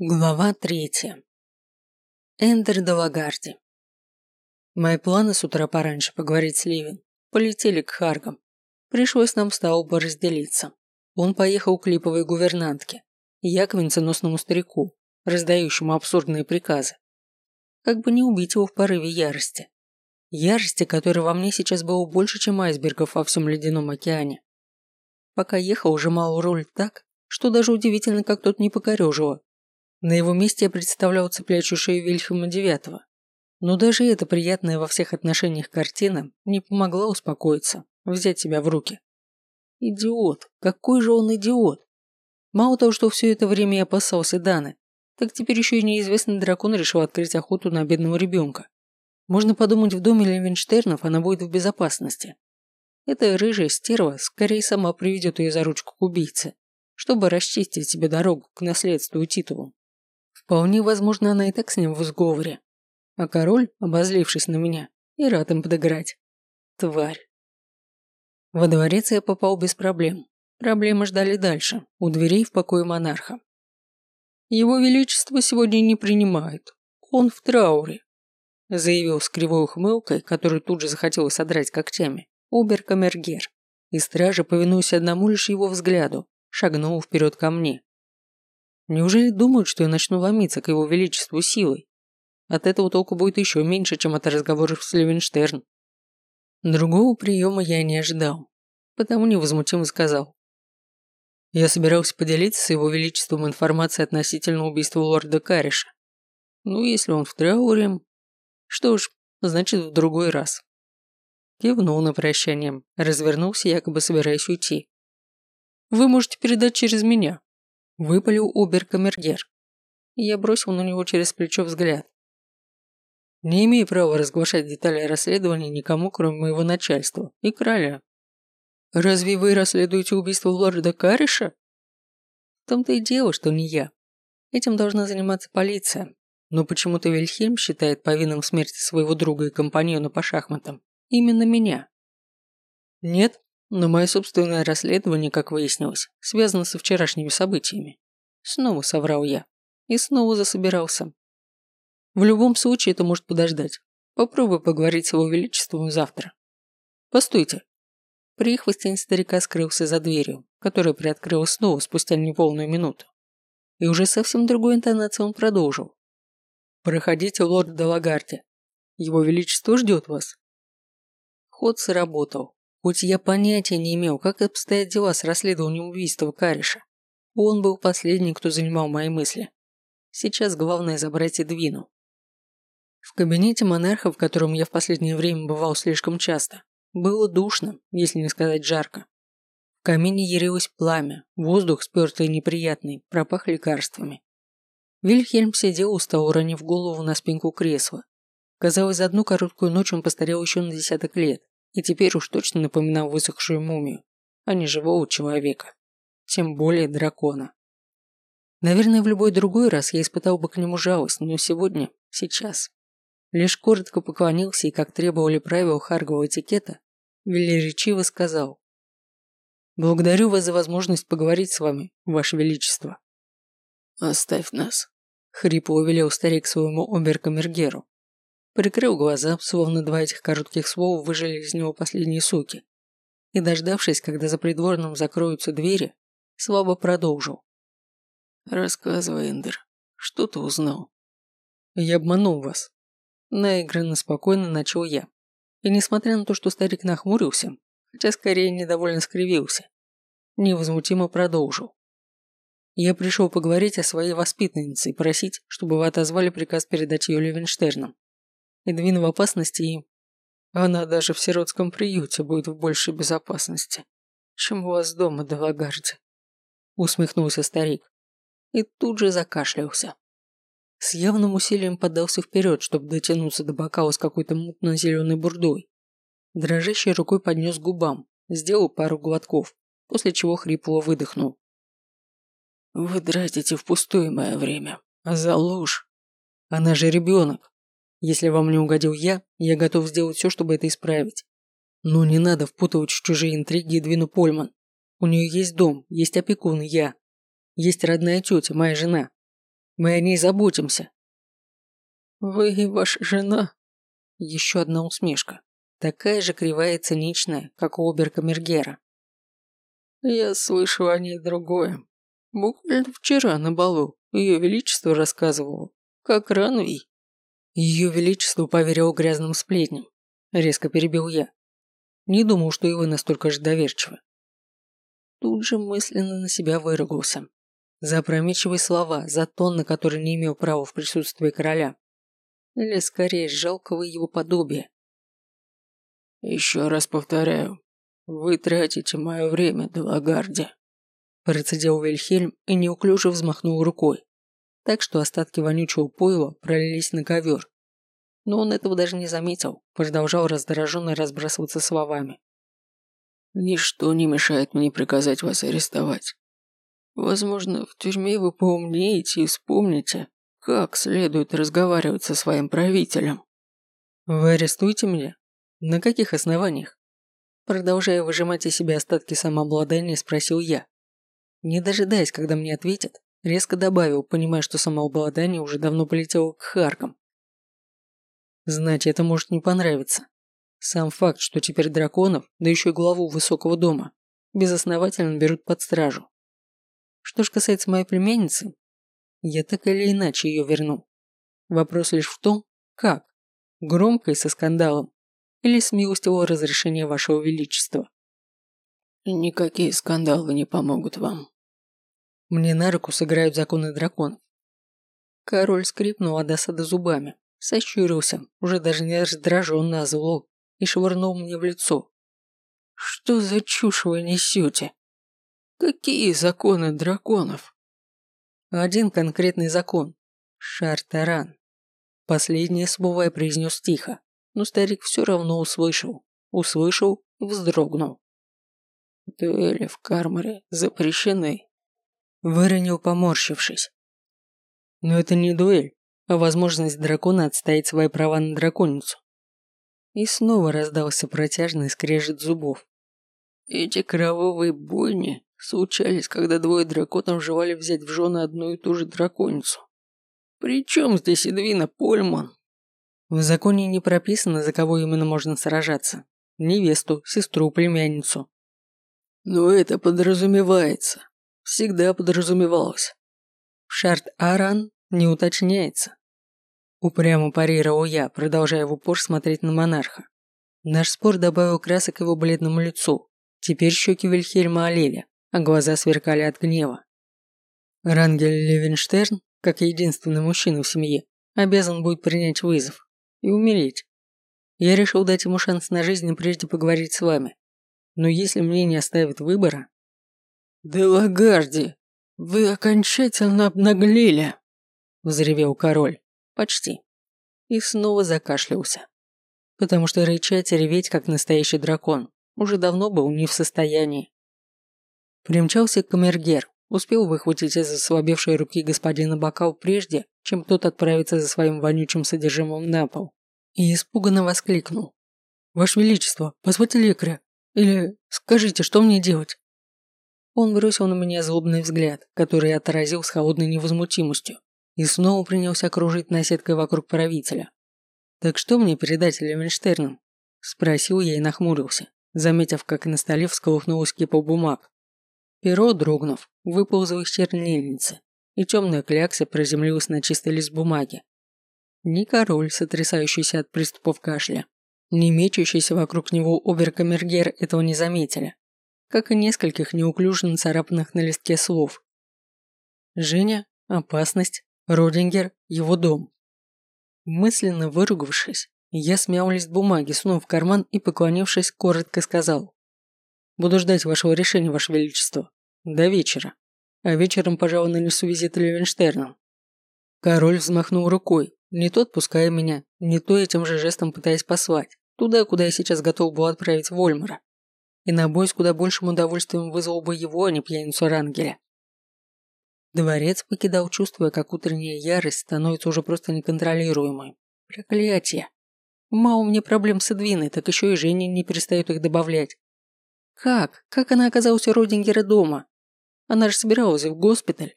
Глава третья. Эндер Далагарди. Мои планы с утра пораньше поговорить с Ливин полетели к Харгам. Пришлось нам с Таубо разделиться. Он поехал к липовой гувернантке, я к венценосному старику, раздающему абсурдные приказы. Как бы не убить его в порыве ярости. Ярости, которой во мне сейчас было больше, чем айсбергов во всем ледяном океане. Пока ехал, ужимал руль так, что даже удивительно, как тот не покорежило на его месте я представлял цеплячую шею Вильхема Девятого. Но даже эта приятная во всех отношениях картина не помогла успокоиться, взять себя в руки. Идиот! Какой же он идиот! Мало того, что все это время я опасался Даны, так теперь еще и неизвестный дракон решил открыть охоту на бедного ребенка. Можно подумать, в доме Левенштернов она будет в безопасности. Эта рыжая стерва скорее сама приведет ее за ручку к убийце, чтобы расчистить себе дорогу к наследству и титулу. Вполне возможно, она и так с ним в сговоре. А король, обозлившись на меня, и рад им подыграть. Тварь. Во дворец я попал без проблем. Проблемы ждали дальше, у дверей в покое монарха. Его Величество сегодня не принимают. Он в трауре, заявил с кривой ухмылкой, которую тут же захотелось содрать когтями, обер-камергер. И стража, повинуясь одному лишь его взгляду, шагнул вперед ко мне. Неужели думают, что я начну ломиться к его величеству силой? От этого толку будет еще меньше, чем от разговоров с Левенштерн. Другого приема я не ожидал, потому невозмутимо сказал. Я собирался поделиться с его величеством информацией относительно убийства лорда Кариша. Ну, если он в трауре... Что ж, значит, в другой раз. Кивнул на прощание, развернулся, якобы собираясь уйти. Вы можете передать через меня, Выпалил обер-камергер. Я бросил на него через плечо взгляд. Не имею права разглашать детали расследования никому, кроме моего начальства и короля. Разве вы расследуете убийство лорда Кариша? В том-то и дело, что не я. Этим должна заниматься полиция. Но почему-то Вильхельм считает повинным смерти своего друга и компаньона по шахматам именно меня. Нет, но мое собственное расследование, как выяснилось, связано со вчерашними событиями. Снова соврал я. И снова засобирался. В любом случае это может подождать. Попробуй поговорить с его величеством завтра. Постойте. Прихвостень старика скрылся за дверью, которая приоткрылась снова спустя неполную минуту. И уже совсем другой интонацией он продолжил. «Проходите, лорд Далагарди. Его величество ждет вас». Ход сработал. Хоть я понятия не имел, как обстоят дела с расследованием убийства Кариша. Он был последний, кто занимал мои мысли. Сейчас главное забрать Эдвину. В кабинете монарха, в котором я в последнее время бывал слишком часто, было душно, если не сказать жарко. В камине ярилось пламя, воздух, спертый и неприятный, пропах лекарствами. Вильхельм сидел устал, уронив голову на спинку кресла. Казалось, за одну короткую ночь он постарел еще на десяток лет и теперь уж точно напоминал высохшую мумию, а не живого человека. Тем более дракона. Наверное, в любой другой раз я испытал бы к нему жалость, но сегодня, сейчас. Лишь коротко поклонился и, как требовали правила харгового этикета, велеречиво сказал. «Благодарю вас за возможность поговорить с вами, ваше величество». «Оставь нас», — хрипло велел старик своему оберкамергеру. Прикрыл глаза, словно два этих коротких слова выжили из него последние соки. И дождавшись, когда за придворным закроются двери, слабо продолжил. «Рассказывай, Эндер, что ты узнал?» «Я обманул вас». Наигранно спокойно начал я. И несмотря на то, что старик нахмурился, хотя скорее недовольно скривился, невозмутимо продолжил. Я пришел поговорить о своей воспитаннице и просить, чтобы вы отозвали приказ передать ее Левенштернам. Эдвин в опасности и... Она даже в сиротском приюте будет в большей безопасности, чем у вас дома, Делагарди. Усмехнулся старик. И тут же закашлялся. С явным усилием подался вперед, чтобы дотянуться до бокала с какой-то мутно-зеленой бурдой. Дрожащей рукой поднес к губам, сделал пару глотков, после чего хрипло выдохнул. «Вы тратите впустую мое время. А за ложь? Она же ребенок. Если вам не угодил я, я готов сделать все, чтобы это исправить. Но не надо впутывать в чужие интриги Двину Польман. У нее есть дом, есть опекун, я. Есть родная тетя, моя жена. Мы о ней заботимся. Вы и ваша жена. Еще одна усмешка. Такая же кривая и циничная, как у оберкамергера. Я слышал о ней другое. Буквально вчера на балу ее величество рассказывало, как Ранвий. Ее величество поверил грязным сплетням. Резко перебил я. Не думал, что и вы настолько же доверчивы. Тут же мысленно на себя выругался. За опрометчивые слова, за тон, на который не имел права в присутствии короля. Или, скорее, жалкого его подобия. «Еще раз повторяю, вы тратите мое время, Делагарди», процедил Вильхельм и неуклюже взмахнул рукой, так что остатки вонючего пойла пролились на ковер. Но он этого даже не заметил, продолжал раздраженно разбрасываться словами. «Ничто не мешает мне приказать вас арестовать. Возможно, в тюрьме вы поумнеете и вспомните, как следует разговаривать со своим правителем». «Вы арестуете меня? На каких основаниях?» Продолжая выжимать из себя остатки самообладания, спросил я. Не дожидаясь, когда мне ответят, резко добавил, понимая, что самообладание уже давно полетело к Харкам. Знать это может не понравиться. Сам факт, что теперь драконов, да еще и главу высокого дома, безосновательно берут под стражу. Что ж касается моей племянницы, я так или иначе ее верну. Вопрос лишь в том, как. Громко и со скандалом. Или с милостивого разрешения вашего величества. Никакие скандалы не помогут вам. Мне на руку сыграют законы драконов. Король скрипнул от досады зубами, сощурился, уже даже не раздраженно, а и швырнул мне в лицо. «Что за чушь вы несете? Какие законы драконов?» «Один конкретный закон. Шартаран». Последнее слово я произнес тихо, но старик все равно услышал. Услышал, вздрогнул. «Дуэли в Кармаре запрещены», Выронил, поморщившись. Но это не дуэль, а возможность дракона отстоять свои права на драконицу. И снова раздался протяжный скрежет зубов. Эти кровавые бойни случались, когда двое драконов желали взять в жены одну и ту же драконицу. Причем здесь Эдвина Польман? В законе не прописано, за кого именно можно сражаться. Невесту, сестру, племянницу. Но это подразумевается всегда подразумевалось. Шарт-Аран не уточняется. Упрямо парировал я, продолжая в упор смотреть на монарха. Наш спор добавил красок его бледному лицу. Теперь щеки Вильхельма олели, а глаза сверкали от гнева. Рангель Левенштерн, как единственный мужчина в семье, обязан будет принять вызов и умереть. Я решил дать ему шанс на жизнь и прежде поговорить с вами. Но если мне не оставят выбора, «Делагарди, вы окончательно обнаглели!» – взревел король. Почти. И снова закашлялся. Потому что рычать и реветь, как настоящий дракон, уже давно был не в состоянии. Примчался камергер, успел выхватить из ослабевшей руки господина бокал прежде, чем тот отправится за своим вонючим содержимым на пол, и испуганно воскликнул. «Ваше Величество, позвольте лекаря! Или скажите, что мне делать?» Он бросил на меня злобный взгляд, который я отразил с холодной невозмутимостью, и снова принялся кружить наседкой вокруг правителя. «Так что мне передать Левенштерну?» – спросил я и нахмурился, заметив, как на столе всколыхнулась кипа бумаг. Перо, дрогнув, выползло из чернильницы, и темная клякса приземлилась на чистый лист бумаги. Ни король, сотрясающийся от приступов кашля, ни мечущийся вокруг него оберкамергер этого не заметили как и нескольких неуклюже нацарапанных на листке слов. Женя, опасность, Родингер, его дом. Мысленно выругавшись, я смял лист бумаги, сунув в карман и, поклонившись, коротко сказал. «Буду ждать вашего решения, ваше величество. До вечера. А вечером, пожалуй, нанесу визит Левенштерну». Король взмахнул рукой, не то отпуская меня, не то этим же жестом пытаясь послать, туда, куда я сейчас готов был отправить Вольмара и на бой с куда большим удовольствием вызвал бы его, а не пьяницу Рангеля. Дворец покидал, чувствуя, как утренняя ярость становится уже просто неконтролируемой. Проклятие. Мало мне проблем с Эдвиной, так еще и Женя не перестает их добавлять. Как? Как она оказалась у Родингера дома? Она же собиралась в госпиталь.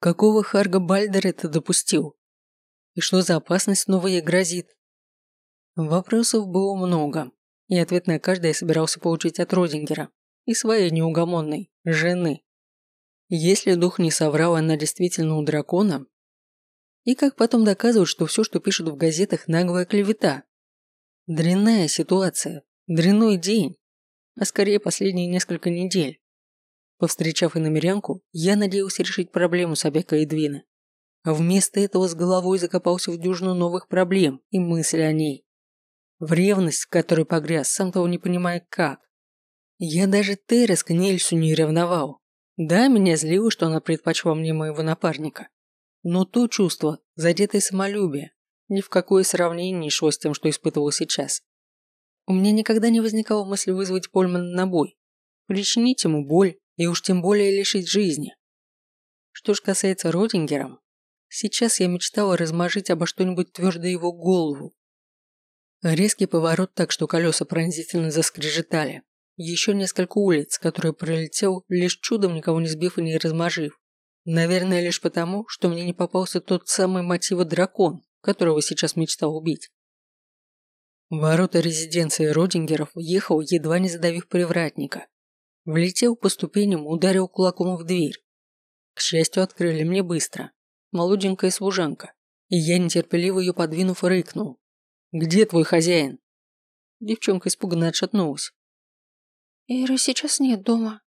Какого Харга Бальдера это допустил? И что за опасность снова грозит? Вопросов было много, и ответ на каждый я собирался получить от Родингера и своей неугомонной жены. Если дух не соврал, она действительно у дракона. И как потом доказывают, что все, что пишут в газетах, наглая клевета. Дрянная ситуация, дрянной день, а скорее последние несколько недель. Повстречав иномерянку, я надеялся решить проблему Сабека и Двина. А вместо этого с головой закопался в дюжину новых проблем и мысли о ней. В ревность, в которой погряз, сам того не понимая как. Я даже Терес к Нельсу не ревновал. Да, меня злило, что она предпочла мне моего напарника. Но то чувство, задетое самолюбие, ни в какое сравнение не шло с тем, что испытывал сейчас. У меня никогда не возникало мысли вызвать Польмана на бой, причинить ему боль и уж тем более лишить жизни. Что ж касается Ротингера, сейчас я мечтала размажить обо что-нибудь твердое его голову. Резкий поворот так, что колеса пронзительно заскрежетали. Еще несколько улиц, которые пролетел, лишь чудом никого не сбив и не размажив. Наверное, лишь потому, что мне не попался тот самый мотива дракон, которого сейчас мечтал убить. ворота резиденции Родингеров ехал, едва не задавив привратника. Влетел по ступеням, ударил кулаком в дверь. К счастью, открыли мне быстро. Молоденькая служанка. И я, нетерпеливо ее подвинув, рыкнул. «Где твой хозяин?» Девчонка испуганно отшатнулась. «Иры сейчас нет дома».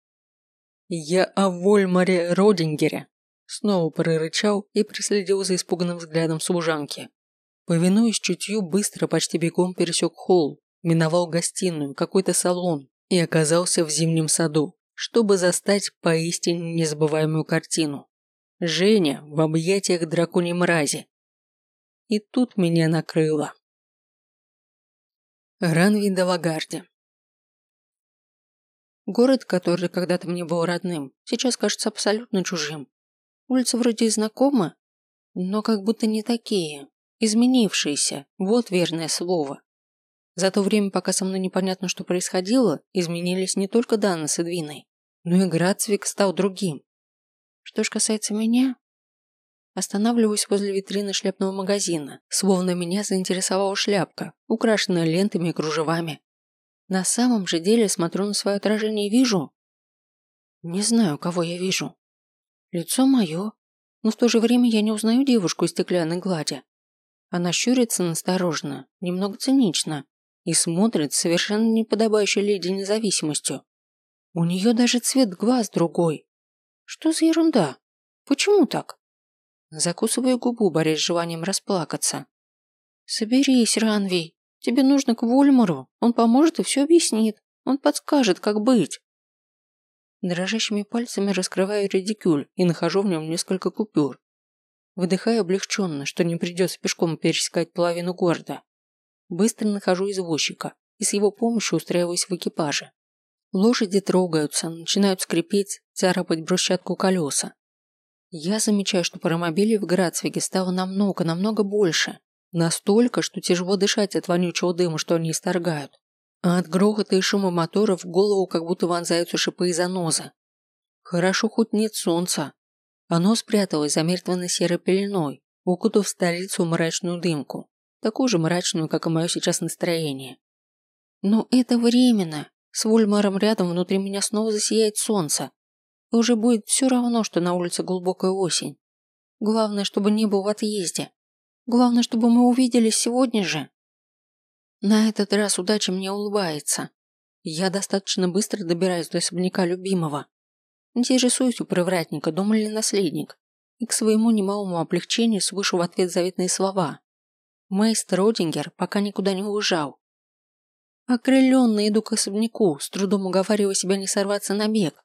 «Я о Вольмаре Родингере», снова прорычал и преследил за испуганным взглядом служанки. Повинуясь чутью, быстро, почти бегом пересек холл, миновал гостиную, какой-то салон, и оказался в зимнем саду, чтобы застать поистине незабываемую картину. Женя в объятиях драконьей мрази. И тут меня накрыло. Ранви де Лагарди. Город, который когда-то мне был родным, сейчас кажется абсолютно чужим. Улицы вроде и знакомы, но как будто не такие, изменившиеся, вот верное слово. За то время, пока со мной непонятно, что происходило, изменились не только Дана с Эдвиной, но и Грацвик стал другим. Что ж касается меня, останавливаюсь возле витрины шляпного магазина, словно меня заинтересовала шляпка, украшенная лентами и кружевами. На самом же деле смотрю на свое отражение и вижу... Не знаю, кого я вижу. Лицо мое, но в то же время я не узнаю девушку из стеклянной глади. Она щурится настороженно, немного цинично, и смотрит совершенно неподобающей леди независимостью. У нее даже цвет глаз другой. Что за ерунда? Почему так? Закусываю губу, борясь с желанием расплакаться. Соберись, Ранвей. Тебе нужно к Вольмару. Он поможет и все объяснит. Он подскажет, как быть. Дрожащими пальцами раскрываю редикюль и нахожу в нем несколько купюр. Выдыхаю облегченно, что не придется пешком пересекать половину города. Быстро нахожу извозчика и с его помощью устраиваюсь в экипаже. Лошади трогаются, начинают скрипеть, царапать брусчатку колеса. Я замечаю, что паромобилей в Грацвиге стало намного, намного больше. Настолько, что тяжело дышать от вонючего дыма, что они исторгают. А от грохота и шума моторов в голову как будто вонзаются шипы и занозы. Хорошо хоть нет солнца. Оно спряталось за мертвенно-серой пеленой, укутав столицу мрачную дымку такую же мрачную, как и мое сейчас настроение. Но это временно. С Вольмаром рядом внутри меня снова засияет солнце. И уже будет все равно, что на улице глубокая осень. Главное, чтобы не был в отъезде. Главное, чтобы мы увиделись сегодня же. На этот раз удача мне улыбается. Я достаточно быстро добираюсь до особняка любимого. Интересуюсь у привратника, дома ли наследник. И к своему немалому облегчению слышу в ответ заветные слова. Мейстер Родингер пока никуда не уезжал. Окрыленный иду к особняку, с трудом уговаривая себя не сорваться на бег.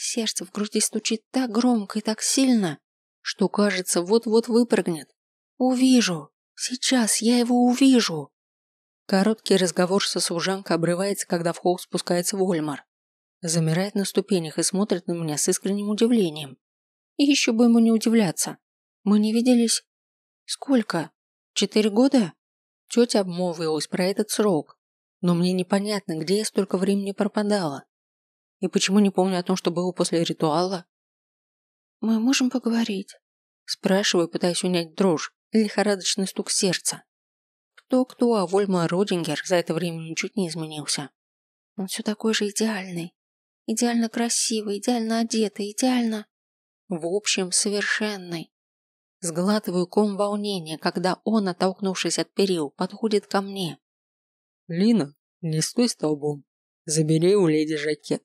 Сердце в груди стучит так громко и так сильно, что, кажется, вот-вот выпрыгнет. Увижу. Сейчас я его увижу. Короткий разговор со служанкой обрывается, когда в холл спускается Вольмар. Замирает на ступенях и смотрит на меня с искренним удивлением. И еще бы ему не удивляться. Мы не виделись... Сколько? Четыре года? Тетя обмолвилась про этот срок, но мне непонятно, где я столько времени пропадала. И почему не помню о том, что было после ритуала? Мы можем поговорить?» Спрашиваю, пытаясь унять дрожь и лихорадочный стук сердца. Кто-кто, а Вольма Родингер за это время ничуть не изменился. Он все такой же идеальный. Идеально красивый, идеально одетый, идеально... В общем, совершенный. Сглатываю ком волнения, когда он, оттолкнувшись от перил, подходит ко мне. «Лина, не стой столбом. Забери у леди жакет».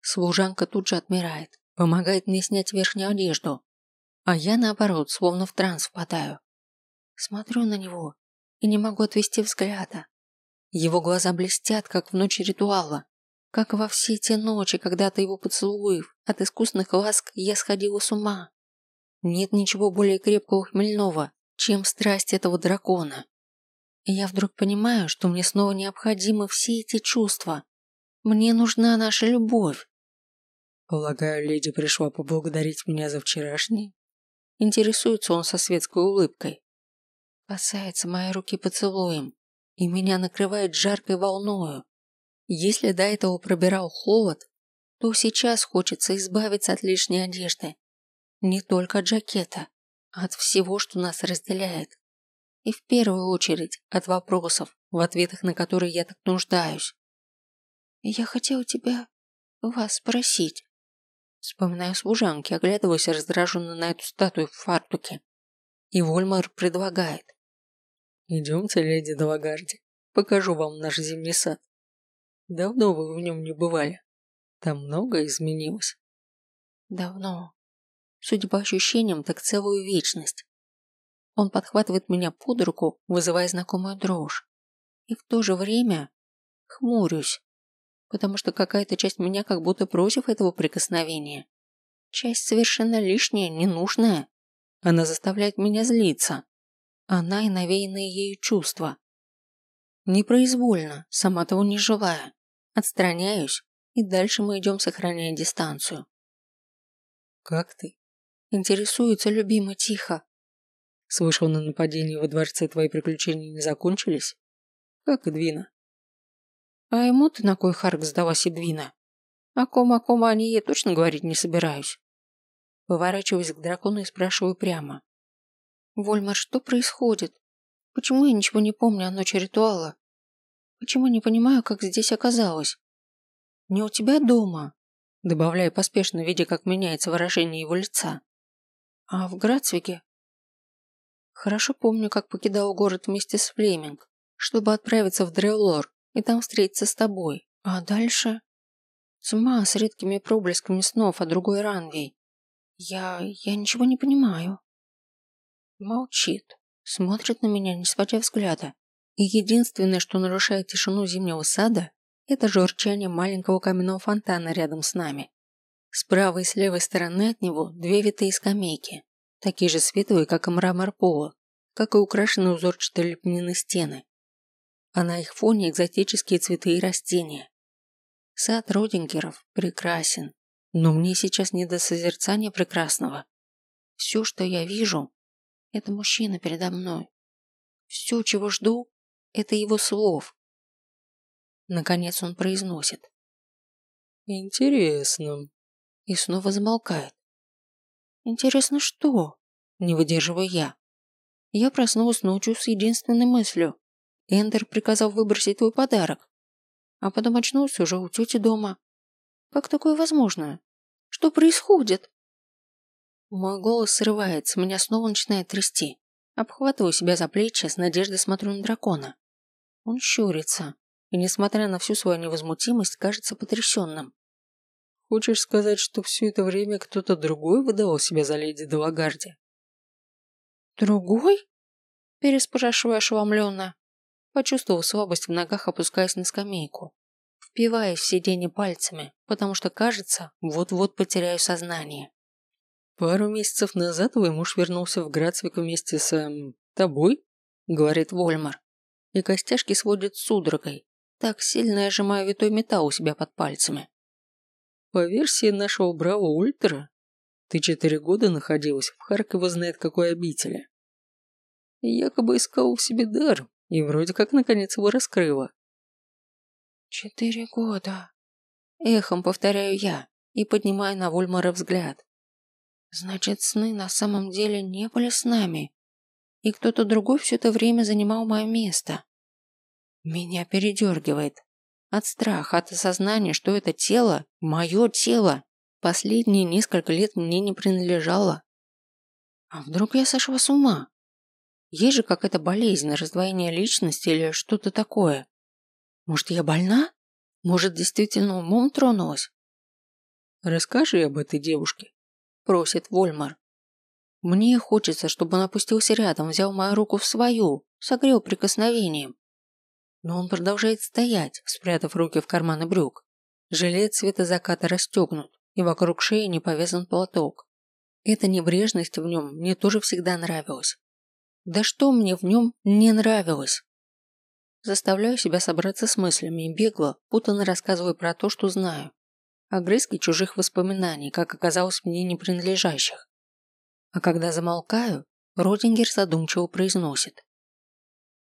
Служанка тут же отмирает, помогает мне снять верхнюю одежду, а я, наоборот, словно в транс впадаю. Смотрю на него и не могу отвести взгляда. Его глаза блестят, как в ночь ритуала, как во все те ночи, когда от его поцелуев, от искусных ласк я сходила с ума. Нет ничего более крепкого хмельного, чем страсть этого дракона. И я вдруг понимаю, что мне снова необходимы все эти чувства. Мне нужна наша любовь. Полагаю, леди пришла поблагодарить меня за вчерашнее? Интересуется он со светской улыбкой. Касается моей руки поцелуем, и меня накрывает жаркой волною. Если до этого пробирал холод, то сейчас хочется избавиться от лишней одежды. Не только от жакета, а от всего, что нас разделяет. И в первую очередь от вопросов, в ответах на которые я так нуждаюсь. Я хотела тебя, вас спросить. Вспоминаю служанки, оглядываясь раздраженно на эту статую в фартуке. И Вольмар предлагает. «Идемте, леди Далагарди, покажу вам наш зимний сад. Давно вы в нем не бывали. Там многое изменилось». «Давно. Судя по ощущениям, так целую вечность. Он подхватывает меня под руку, вызывая знакомую дрожь. И в то же время хмурюсь потому что какая-то часть меня как будто против этого прикосновения. Часть совершенно лишняя, ненужная. Она заставляет меня злиться. Она и навеянные ею чувства. Непроизвольно, сама того не желая. Отстраняюсь, и дальше мы идем, сохраняя дистанцию. «Как ты?» Интересуется любимый тихо. «Слышал, на нападении во дворце твои приключения не закончились? Как и Двина?» А ему ты на кой Харк сдалась Эдвина? О ком, о ком, о ней я точно говорить не собираюсь. Поворачиваюсь к дракону и спрашиваю прямо. Вольмар, что происходит? Почему я ничего не помню о ночи ритуала? Почему не понимаю, как здесь оказалось? Не у тебя дома, добавляю поспешно, видя, как меняется выражение его лица. А в Грацвиге? Хорошо помню, как покидал город вместе с Флеминг, чтобы отправиться в Дреллор и там встретиться с тобой. А дальше? Тьма с редкими проблесками снов о другой Ранвей. Я... я ничего не понимаю. Молчит. Смотрит на меня, не сводя взгляда. И единственное, что нарушает тишину зимнего сада, это журчание маленького каменного фонтана рядом с нами. С правой и с левой стороны от него две витые скамейки, такие же светлые, как и мрамор пола, как и украшенные узорчатой лепнины стены а на их фоне экзотические цветы и растения. Сад Родингеров прекрасен, но мне сейчас не до созерцания прекрасного. Все, что я вижу, это мужчина передо мной. Все, чего жду, это его слов. Наконец он произносит. Интересно. И снова замолкает. Интересно что? Не выдерживаю я. Я проснулась ночью с единственной мыслью. Эндер приказал выбросить твой подарок. А потом очнулся уже у тети дома. Как такое возможно? Что происходит? Мой голос срывается, меня снова начинает трясти. Обхватываю себя за плечи, с надеждой смотрю на дракона. Он щурится, и, несмотря на всю свою невозмутимость, кажется потрясенным. Хочешь сказать, что все это время кто-то другой выдавал себя за леди Далагарди? Другой? Переспрашиваю ошеломленно. Почувствовав слабость в ногах, опускаясь на скамейку. Впиваясь в сиденье пальцами, потому что, кажется, вот-вот потеряю сознание. «Пару месяцев назад твой муж вернулся в Грацвик вместе с... Эм, тобой?» – говорит Вольмар. И костяшки сводят судорогой. Так сильно я сжимаю витой металл у себя под пальцами. По версии нашего браво Ультра, ты четыре года находилась в Харково знает какой обители. Якобы искал в себе дар, и вроде как наконец его раскрыла. «Четыре года», – эхом повторяю я и поднимаю на Вольмара взгляд. Значит, сны на самом деле не были с нами, и кто-то другой все это время занимал мое место. Меня передергивает. От страха, от осознания, что это тело, мое тело, последние несколько лет мне не принадлежало. А вдруг я сошла с ума? Есть же какая-то болезнь, раздвоение личности или что-то такое. Может, я больна? Может, действительно умом тронулась? Расскажи об этой девушке, просит Вольмар. Мне хочется, чтобы он опустился рядом, взял мою руку в свою, согрел прикосновением. Но он продолжает стоять, спрятав руки в карманы брюк. Жилет цвета заката расстегнут, и вокруг шеи не повязан платок. Эта небрежность в нем мне тоже всегда нравилась. Да что мне в нем не нравилось? Заставляю себя собраться с мыслями и бегло, путанно рассказываю про то, что знаю. Огрызки чужих воспоминаний, как оказалось мне не принадлежащих. А когда замолкаю, Родингер задумчиво произносит.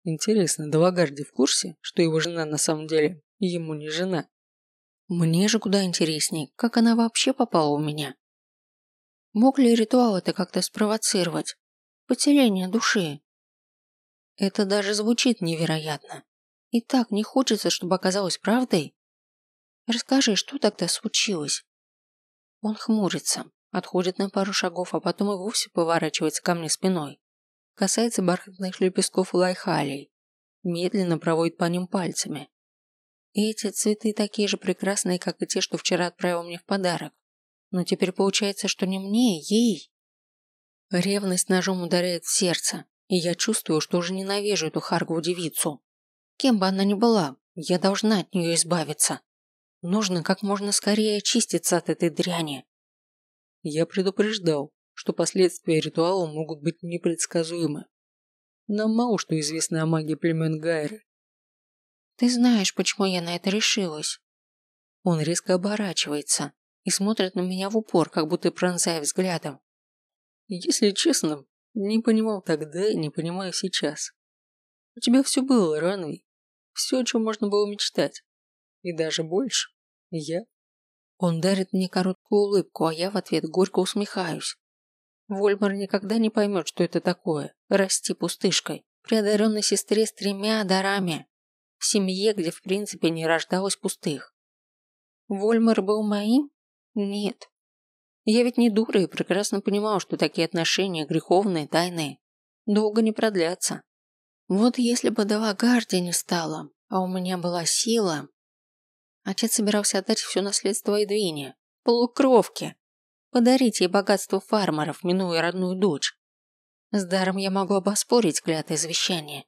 Интересно, Далагарди в курсе, что его жена на самом деле ему не жена? Мне же куда интересней, как она вообще попала у меня. Мог ли ритуал это как-то спровоцировать? Потеряние души. Это даже звучит невероятно. И так не хочется, чтобы оказалось правдой. Расскажи, что тогда случилось? Он хмурится, отходит на пару шагов, а потом и вовсе поворачивается ко мне спиной. Касается бархатных лепестков лайхалей. Медленно проводит по ним пальцами. И эти цветы такие же прекрасные, как и те, что вчера отправил мне в подарок. Но теперь получается, что не мне, ей. Ревность ножом ударяет в сердце, и я чувствую, что уже ненавижу эту Харгову девицу. Кем бы она ни была, я должна от нее избавиться. Нужно как можно скорее очиститься от этой дряни. Я предупреждал, что последствия ритуала могут быть непредсказуемы. Нам мало что известно о магии племен Гайры. Ты знаешь, почему я на это решилась. Он резко оборачивается и смотрит на меня в упор, как будто пронзая взглядом. Если честно, не понимал тогда и не понимаю сейчас. У тебя все было, Ранвей. Все, о чем можно было мечтать. И даже больше. Я. Он дарит мне короткую улыбку, а я в ответ горько усмехаюсь. Вольмар никогда не поймет, что это такое – расти пустышкой, при одаренной сестре с тремя дарами, в семье, где в принципе не рождалось пустых. Вольмар был моим? Нет. Я ведь не дура и прекрасно понимал, что такие отношения греховные, тайные, долго не продлятся. Вот если бы Далагарди не стало, а у меня была сила... Отец собирался отдать все наследство Эдвине, полукровке, подарить ей богатство фармеров, минуя родную дочь. С даром я могу обоспорить клятое завещание,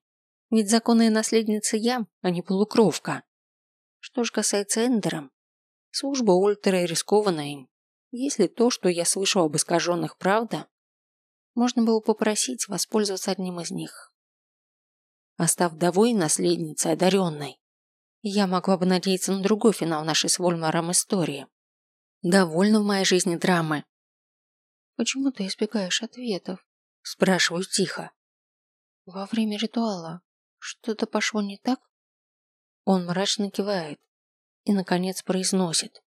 ведь законная наследница я, а не полукровка. Что же касается Эндера, служба Ольтера рискована им. Если то, что я слышал об искаженных, правда, можно было попросить воспользоваться одним из них. Остав вдовой наследницей одаренной, я могла бы надеяться на другой финал нашей с Вольмаром истории. Довольно в моей жизни драмы. «Почему ты избегаешь ответов?» Спрашиваю тихо. «Во время ритуала что-то пошло не так?» Он мрачно кивает и, наконец, произносит.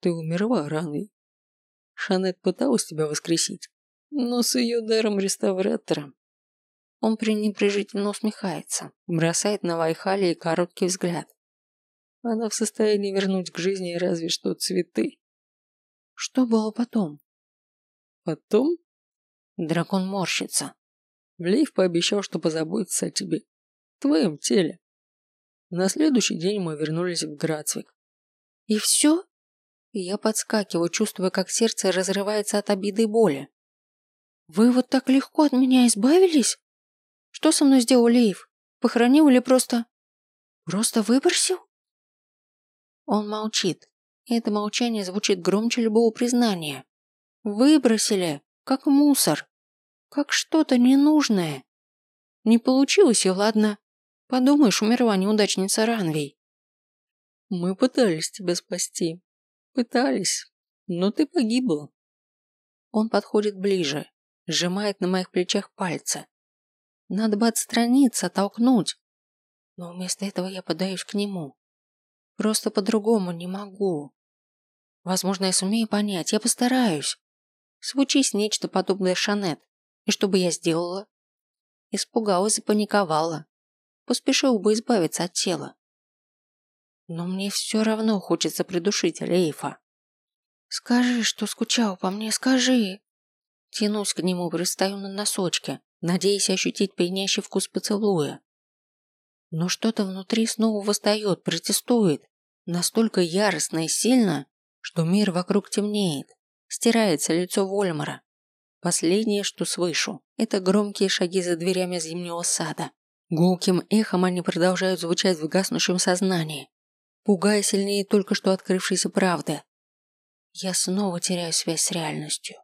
«Ты умерла, Ранвей. Шанет пыталась тебя воскресить, но с ее даром реставратора он пренебрежительно усмехается, бросает на Вайхали короткий взгляд. Она в состоянии вернуть к жизни разве что цветы. Что было потом? Потом? Дракон морщится. Влейв пообещал, что позаботится о тебе. В твоем теле. На следующий день мы вернулись в Грацвик. И все? Я подскакиваю, чувствуя, как сердце разрывается от обиды и боли. Вы вот так легко от меня избавились? Что со мной сделал Леев? Похоронил или просто... Просто выбросил? Он молчит, и это молчание звучит громче любого признания. Выбросили, как мусор, как что-то ненужное. Не получилось и ладно. Подумаешь, умерла неудачница Ранвей. Мы пытались тебя спасти. Пытались, но ты погибла. Он подходит ближе, сжимает на моих плечах пальцы. Надо бы отстраниться, толкнуть. Но вместо этого я подаюсь к нему. Просто по-другому не могу. Возможно, я сумею понять, я постараюсь. Случись нечто подобное Шанет. И что бы я сделала? Испугалась и паниковала. Поспешила бы избавиться от тела. Но мне все равно хочется придушить Рейфа. «Скажи, что скучал по мне, скажи!» Тянусь к нему, пристаю на носочки, надеясь ощутить пьянящий вкус поцелуя. Но что-то внутри снова восстает, протестует, настолько яростно и сильно, что мир вокруг темнеет, стирается лицо Вольмара. Последнее, что слышу, это громкие шаги за дверями зимнего сада. Гулким эхом они продолжают звучать в гаснущем сознании, пугая сильнее только что открывшейся правды. Я снова теряю связь с реальностью.